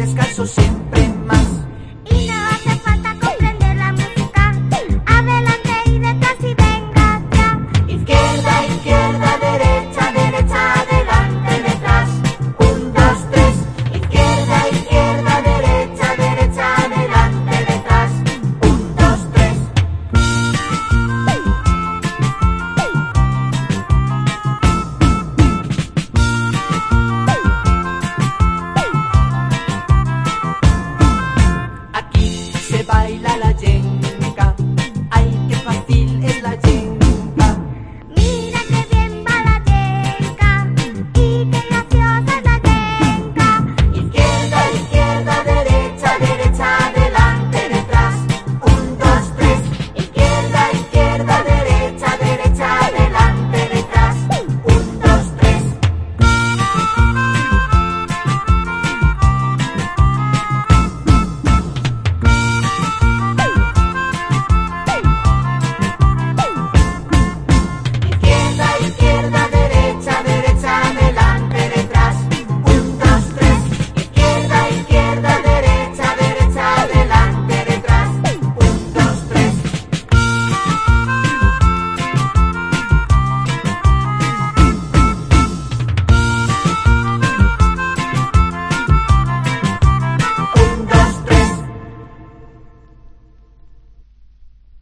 descalzo siempre. baila la gente.